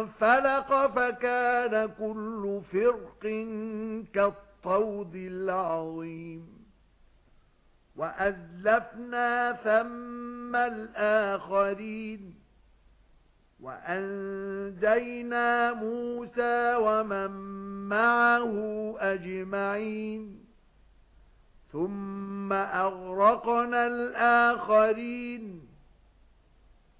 فَانفَلَقَ فَكَانَ كُلُّ فِرْقٍ كَالطَّوْدِ الْعَظِيمِ. وَأَزْلَفْنَا ثَمَّ الْآخَرِينَ. وَأَنجَيْنَا مُوسَى وَمَن مَّعَهُ أَجْمَعِينَ. ثُمَّ أَغْرَقْنَا الْآخَرِينَ.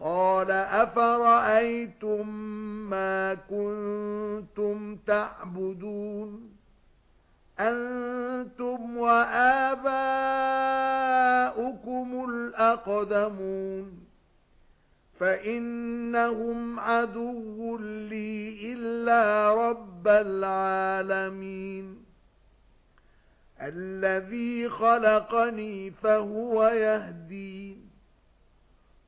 قَالَ أَفَرَأَيْتُم مَّا كُنتُمْ تَعْبُدُونَ؟ أَنتُمْ وَآبَاؤُكُمُ الْأَقْدَمُونَ. فَإِنَّهُمْ عَدُوٌّ لِّي إِلَّا رَبَّ الْعَالَمِينَ. الَّذِي خَلَقَنِي فَهُوَ يَهْدِينِ.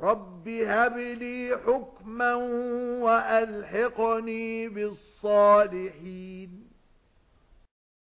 رَبِّ هَبْ لِي حُكْمًا وَأَلْحِقْنِي بِالصَّالِحِينَ